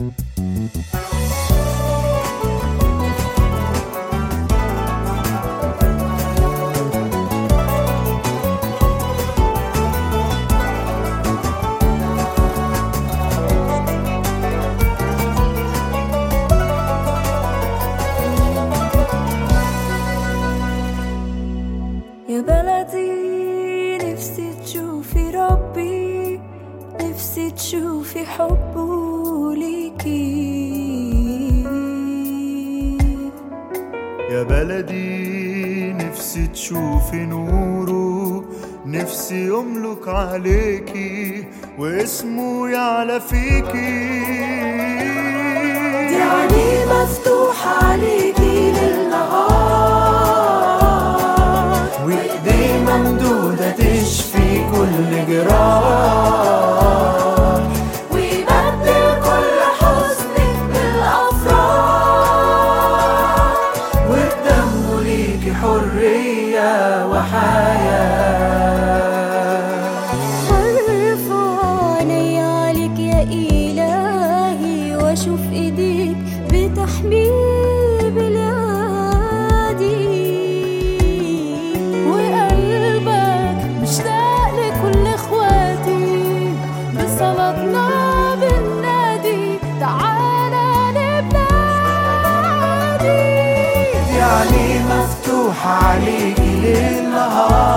يا بلدي نفسي تشوفي ربي نفسي تشوفي حبه. ليكي يا بلدي نفسي تشوفي نوره نفسي يملك عليكي واسمه يعلى فيكي يعني مفتوح عليكي مفتوح عليكي للنهار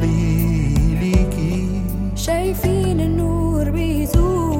صلي ليكي شايفين النور بيزور